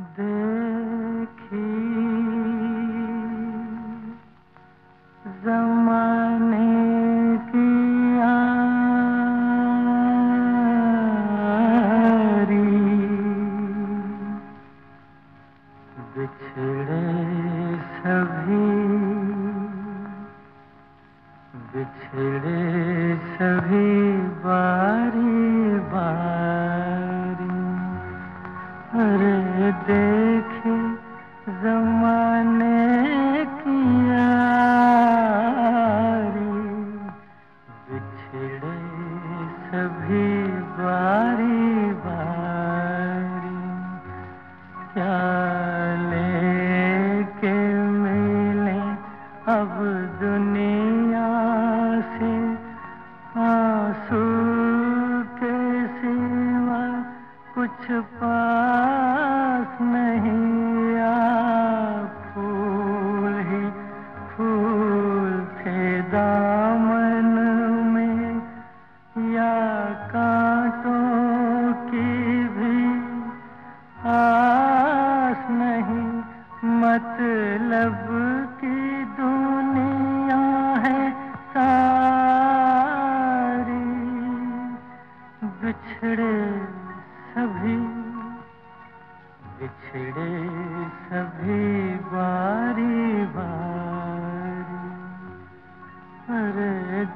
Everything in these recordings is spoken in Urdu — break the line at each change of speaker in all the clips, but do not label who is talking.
The. دیکھے زمان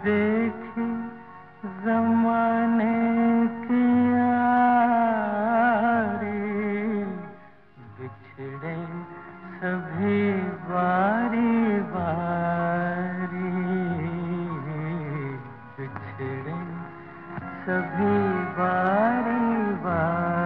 دیکھی زمانے کی بچھڑے سبھی باری باری۔ بچھڑے سبھی باری باری۔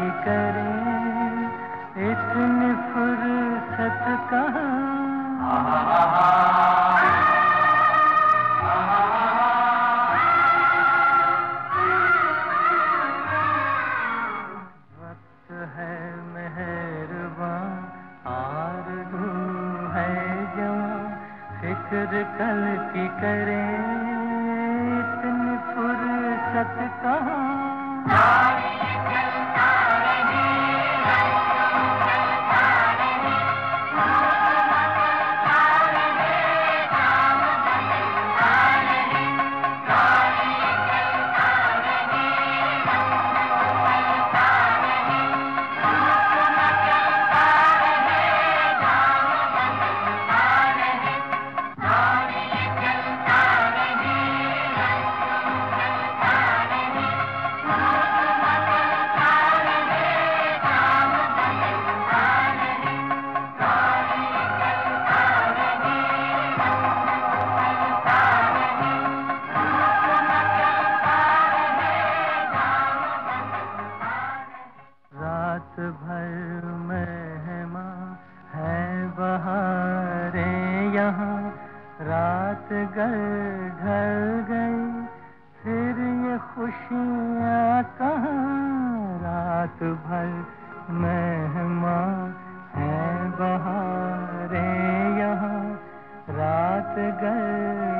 کہ کریں اتنی فرصت کہاں کل کی کریں اتنی فرصت کہاں گئے ڈھل گئی، پھر یہ خوشیاں کہاں؟ رات بھر مہمان ہیں بہاریں یہاں۔ رات گئے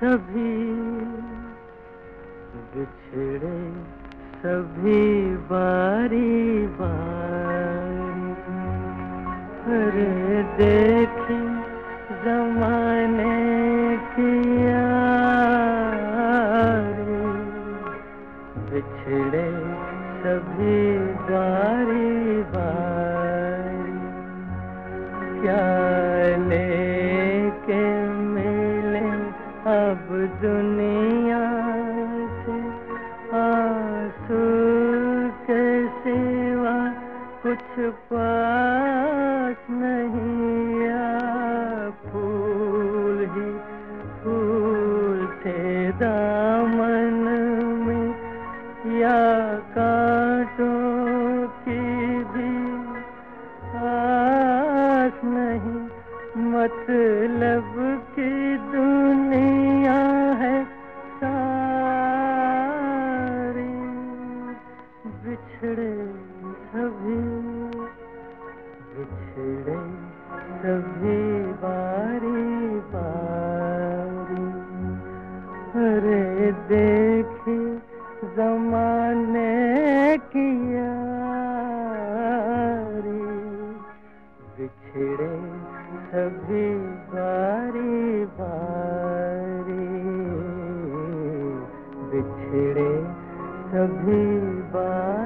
سبھی بچھڑے سبھی باری باری ارے دیکھ زمانے کیا بچھڑے سبھی to go. سبھی باری باری ارے دیکھی زمانے کی یاری۔ بچھڑے سبھی باری باری بچھڑے سبھی باری